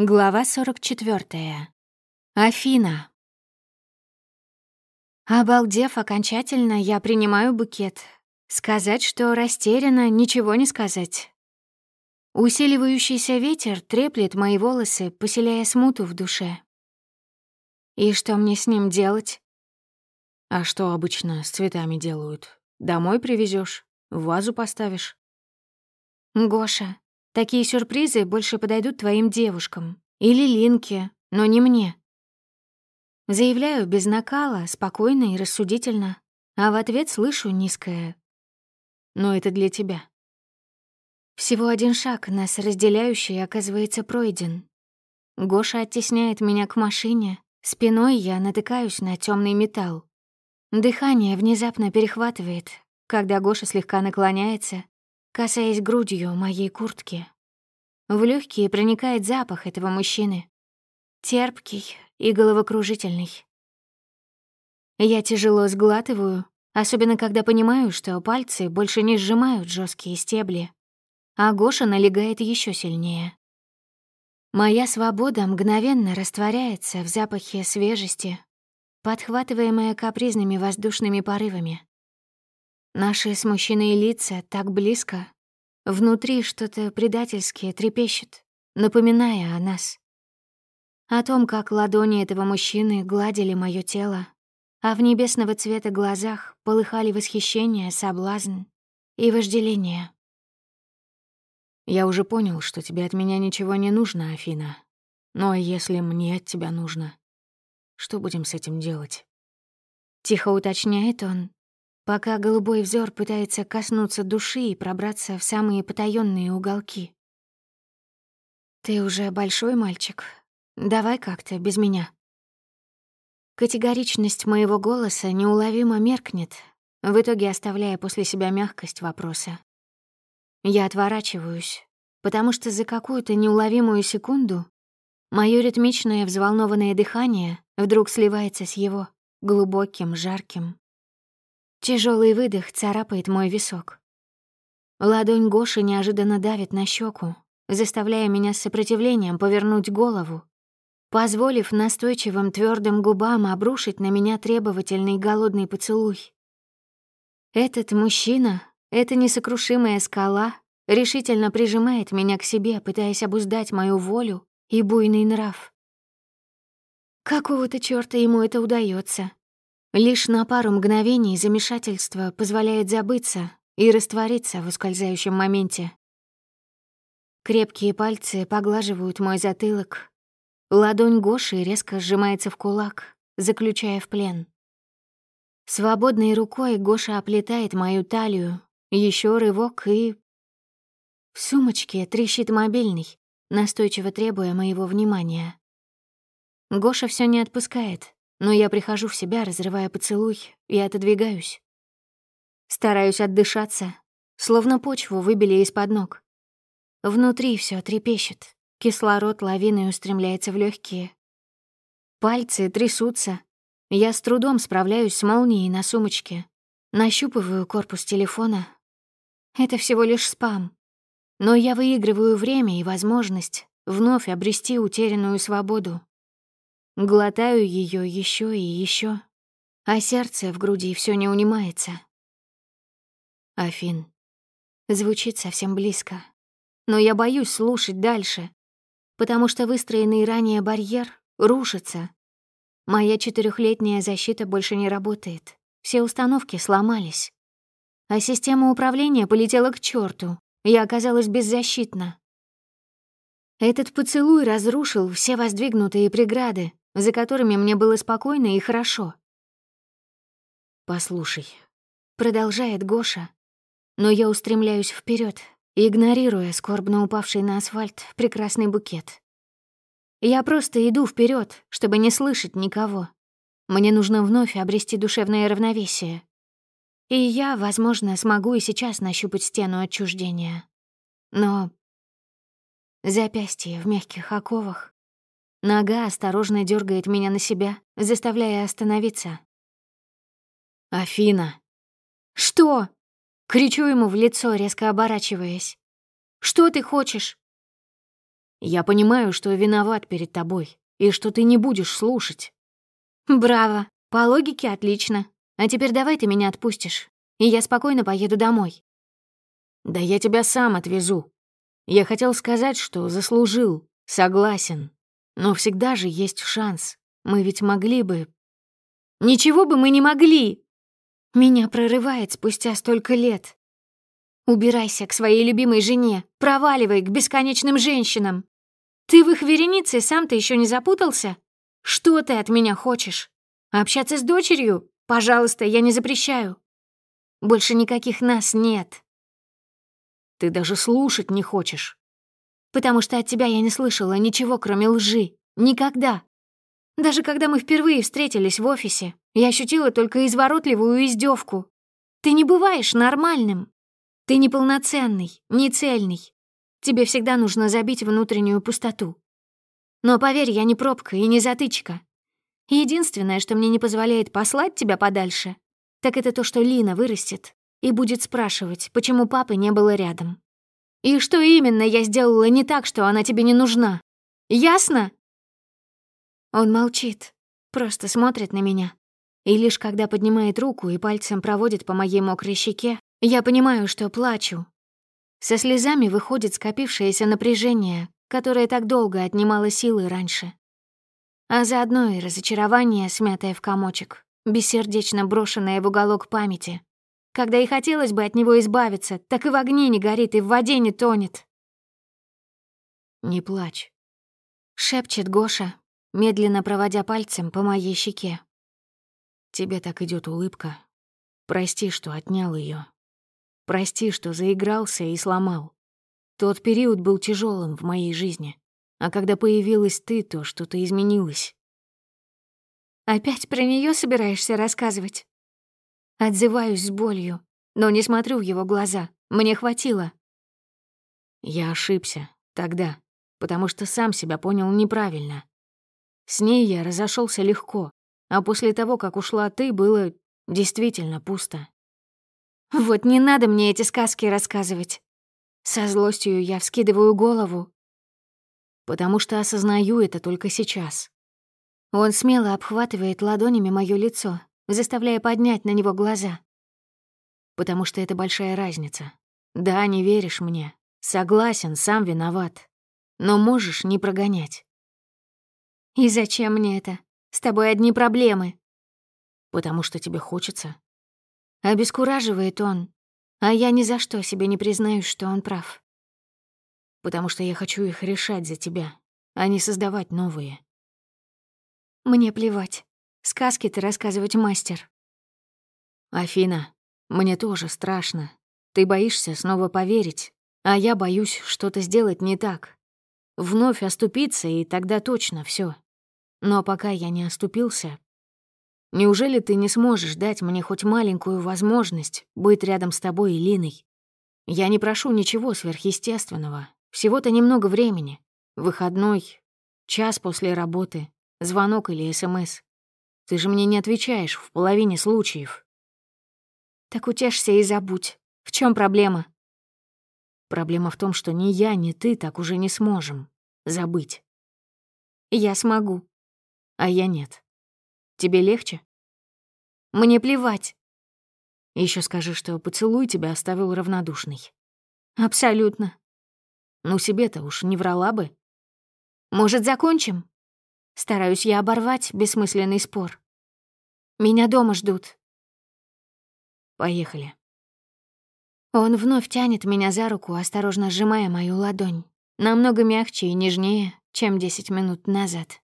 Глава 44. Афина. Обалдев окончательно, я принимаю букет. Сказать, что растеряна, ничего не сказать. Усиливающийся ветер треплет мои волосы, поселяя смуту в душе. И что мне с ним делать? А что обычно с цветами делают? Домой привезешь, в вазу поставишь. Гоша, Такие сюрпризы больше подойдут твоим девушкам. Или Линке, но не мне. Заявляю без накала, спокойно и рассудительно, а в ответ слышу низкое «Но это для тебя». Всего один шаг, нас разделяющий, оказывается пройден. Гоша оттесняет меня к машине, спиной я натыкаюсь на темный металл. Дыхание внезапно перехватывает, когда Гоша слегка наклоняется, касаясь грудью моей куртки. В легкие проникает запах этого мужчины. Терпкий и головокружительный. Я тяжело сглатываю, особенно когда понимаю, что пальцы больше не сжимают жесткие стебли, а Гоша налегает еще сильнее. Моя свобода мгновенно растворяется в запахе свежести, подхватываемая капризными воздушными порывами. Наши смущенные лица так близко. Внутри что-то предательское трепещет, напоминая о нас. О том, как ладони этого мужчины гладили мое тело, а в небесного цвета глазах полыхали восхищение, соблазн и вожделение. «Я уже понял, что тебе от меня ничего не нужно, Афина. Но если мне от тебя нужно, что будем с этим делать?» Тихо уточняет он, пока голубой взор пытается коснуться души и пробраться в самые потаённые уголки. «Ты уже большой мальчик. Давай как-то без меня». Категоричность моего голоса неуловимо меркнет, в итоге оставляя после себя мягкость вопроса. Я отворачиваюсь, потому что за какую-то неуловимую секунду моё ритмичное взволнованное дыхание вдруг сливается с его глубоким, жарким, Тяжелый выдох царапает мой висок. Ладонь Гоши неожиданно давит на щеку, заставляя меня с сопротивлением повернуть голову, позволив настойчивым твердым губам обрушить на меня требовательный голодный поцелуй. Этот мужчина, эта несокрушимая скала, решительно прижимает меня к себе, пытаясь обуздать мою волю и буйный нрав. Какого-то чёрта ему это удается. Лишь на пару мгновений замешательство позволяет забыться и раствориться в ускользающем моменте. Крепкие пальцы поглаживают мой затылок. Ладонь Гоши резко сжимается в кулак, заключая в плен. Свободной рукой Гоша оплетает мою талию, еще рывок и... В сумочке трещит мобильный, настойчиво требуя моего внимания. Гоша все не отпускает, но я прихожу в себя, разрывая поцелуй, и отодвигаюсь. Стараюсь отдышаться, словно почву выбили из-под ног. Внутри все трепещет, кислород лавиной устремляется в легкие. Пальцы трясутся. Я с трудом справляюсь с молнией на сумочке. Нащупываю корпус телефона. Это всего лишь спам. Но я выигрываю время и возможность вновь обрести утерянную свободу. Глотаю ее еще и еще, а сердце в груди все не унимается. Афин. Звучит совсем близко. Но я боюсь слушать дальше, потому что выстроенный ранее барьер рушится. Моя четырехлетняя защита больше не работает. Все установки сломались. А система управления полетела к черту. Я оказалась беззащитна. Этот поцелуй разрушил все воздвигнутые преграды, за которыми мне было спокойно и хорошо. «Послушай», — продолжает Гоша, но я устремляюсь вперед, игнорируя скорбно упавший на асфальт прекрасный букет. Я просто иду вперед, чтобы не слышать никого. Мне нужно вновь обрести душевное равновесие. И я, возможно, смогу и сейчас нащупать стену отчуждения. Но запястье в мягких оковах Нога осторожно дергает меня на себя, заставляя остановиться. «Афина!» «Что?» — кричу ему в лицо, резко оборачиваясь. «Что ты хочешь?» Я понимаю, что виноват перед тобой, и что ты не будешь слушать». «Браво! По логике отлично. А теперь давай ты меня отпустишь, и я спокойно поеду домой». «Да я тебя сам отвезу. Я хотел сказать, что заслужил, согласен. Но всегда же есть шанс. Мы ведь могли бы...» «Ничего бы мы не могли!» Меня прорывает спустя столько лет. Убирайся к своей любимой жене, проваливай к бесконечным женщинам. Ты в их веренице сам-то еще не запутался? Что ты от меня хочешь? Общаться с дочерью? Пожалуйста, я не запрещаю. Больше никаких нас нет. Ты даже слушать не хочешь. Потому что от тебя я не слышала ничего, кроме лжи. Никогда. Даже когда мы впервые встретились в офисе, я ощутила только изворотливую издевку. Ты не бываешь нормальным. Ты неполноценный, не цельный. Тебе всегда нужно забить внутреннюю пустоту. Но поверь, я не пробка и не затычка. Единственное, что мне не позволяет послать тебя подальше, так это то, что Лина вырастет и будет спрашивать, почему папы не было рядом. И что именно я сделала не так, что она тебе не нужна. Ясно? Он молчит, просто смотрит на меня. И лишь когда поднимает руку и пальцем проводит по моей мокрой щеке, я понимаю, что плачу. Со слезами выходит скопившееся напряжение, которое так долго отнимало силы раньше. А заодно и разочарование, смятое в комочек, бессердечно брошенное в уголок памяти, когда и хотелось бы от него избавиться, так и в огне не горит, и в воде не тонет. «Не плачь», — шепчет Гоша, медленно проводя пальцем по моей щеке. «Тебе так идет улыбка. Прости, что отнял ее. Прости, что заигрался и сломал. Тот период был тяжелым в моей жизни, а когда появилась ты, то что-то изменилось». «Опять про нее собираешься рассказывать?» Отзываюсь с болью, но не смотрю в его глаза. Мне хватило. Я ошибся тогда, потому что сам себя понял неправильно. С ней я разошелся легко, а после того, как ушла ты, было действительно пусто. Вот не надо мне эти сказки рассказывать. Со злостью я вскидываю голову. Потому что осознаю это только сейчас. Он смело обхватывает ладонями моё лицо, заставляя поднять на него глаза. Потому что это большая разница. Да, не веришь мне. Согласен, сам виноват. Но можешь не прогонять. И зачем мне это? С тобой одни проблемы. Потому что тебе хочется. Обескураживает он, а я ни за что себе не признаюсь, что он прав. Потому что я хочу их решать за тебя, а не создавать новые. Мне плевать. Сказки ты рассказывать мастер. Афина, мне тоже страшно. Ты боишься снова поверить, а я боюсь что-то сделать не так. Вновь оступиться, и тогда точно все. Но пока я не оступился, неужели ты не сможешь дать мне хоть маленькую возможность быть рядом с тобой и Линой? Я не прошу ничего сверхъестественного, всего-то немного времени. Выходной, час после работы, звонок или СМС. Ты же мне не отвечаешь в половине случаев. Так утешься и забудь. В чем проблема? Проблема в том, что ни я, ни ты так уже не сможем забыть. Я смогу. А я нет. Тебе легче? Мне плевать. Еще скажи, что поцелуй тебя оставил равнодушный. Абсолютно. Ну, себе-то уж не врала бы. Может, закончим? Стараюсь я оборвать бессмысленный спор. Меня дома ждут. Поехали. Он вновь тянет меня за руку, осторожно сжимая мою ладонь. Намного мягче и нежнее, чем десять минут назад.